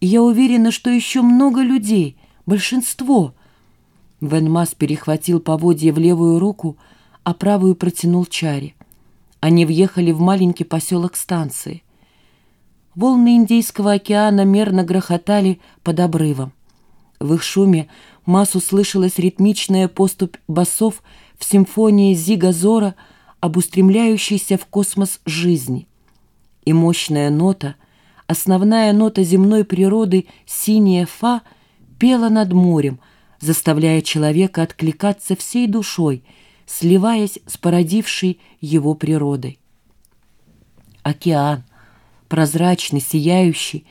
И я уверена, что еще много людей, большинство. Венмас перехватил поводья в левую руку, а правую протянул Чари. Они въехали в маленький поселок станции. Волны Индийского океана мерно грохотали под обрывом. В их шуме массу слышалась ритмичная поступь басов в симфонии Зига Зора об устремляющейся в космос жизни. И мощная нота, основная нота земной природы, синяя фа, пела над морем, заставляя человека откликаться всей душой, сливаясь с породившей его природой. Океан, прозрачный, сияющий,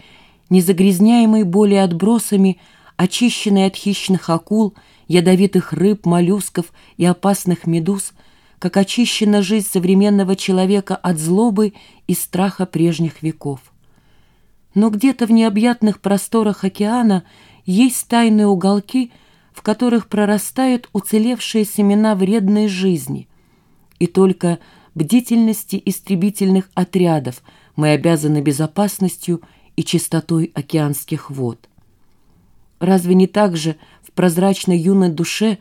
незагрязняемый более отбросами, очищенный от хищных акул, ядовитых рыб, моллюсков и опасных медуз, как очищена жизнь современного человека от злобы и страха прежних веков. Но где-то в необъятных просторах океана есть тайные уголки, в которых прорастают уцелевшие семена вредной жизни. И только бдительности истребительных отрядов мы обязаны безопасностью и чистотой океанских вод. Разве не так же в прозрачной юной душе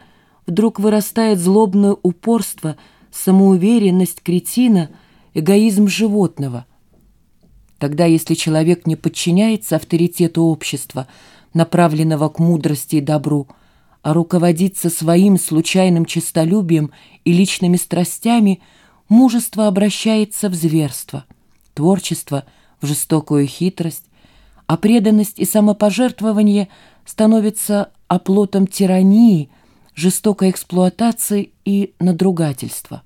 вдруг вырастает злобное упорство, самоуверенность кретина, эгоизм животного? Тогда, если человек не подчиняется авторитету общества, направленного к мудрости и добру, а руководится своим случайным честолюбием и личными страстями, мужество обращается в зверство, творчество — в жестокую хитрость, а преданность и самопожертвование — становится оплотом тирании, жестокой эксплуатации и надругательства.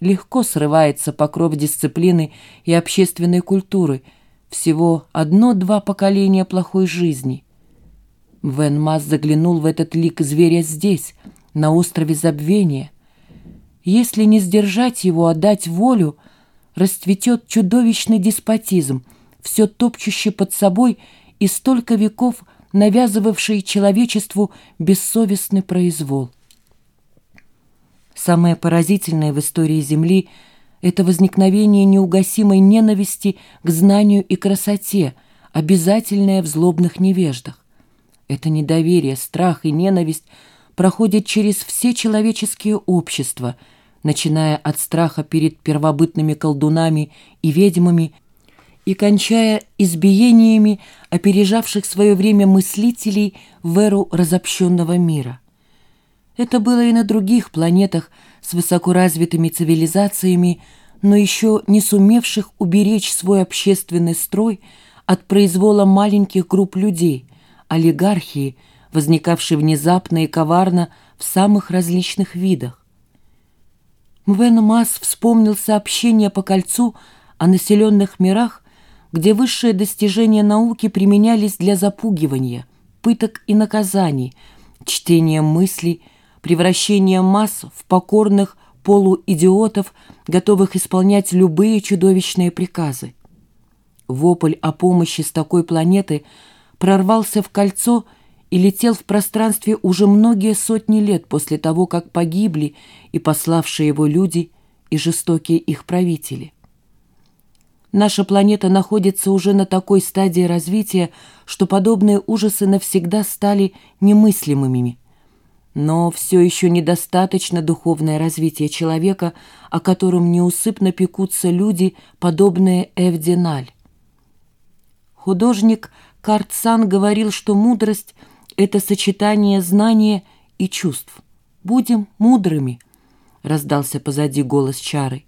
Легко срывается покров дисциплины и общественной культуры, всего одно-два поколения плохой жизни. Вен Мас заглянул в этот лик зверя здесь, на острове Забвения. Если не сдержать его, отдать волю, расцветет чудовищный деспотизм, все топчущий под собой и столько веков – навязывавший человечеству бессовестный произвол. Самое поразительное в истории Земли – это возникновение неугасимой ненависти к знанию и красоте, обязательное в злобных невеждах. Это недоверие, страх и ненависть проходят через все человеческие общества, начиная от страха перед первобытными колдунами и ведьмами – и кончая избиениями опережавших свое время мыслителей в эру разобщенного мира. Это было и на других планетах с высокоразвитыми цивилизациями, но еще не сумевших уберечь свой общественный строй от произвола маленьких групп людей, олигархии, возникавшей внезапно и коварно в самых различных видах. Мвен Мас вспомнил сообщение по кольцу о населенных мирах, где высшие достижения науки применялись для запугивания, пыток и наказаний, чтения мыслей, превращения масс в покорных полуидиотов, готовых исполнять любые чудовищные приказы. Вопль о помощи с такой планеты прорвался в кольцо и летел в пространстве уже многие сотни лет после того, как погибли и пославшие его люди и жестокие их правители. Наша планета находится уже на такой стадии развития, что подобные ужасы навсегда стали немыслимыми. Но все еще недостаточно духовное развитие человека, о котором неусыпно пекутся люди, подобные Эвденаль. Художник Картсан говорил, что мудрость — это сочетание знания и чувств. «Будем мудрыми», — раздался позади голос Чары.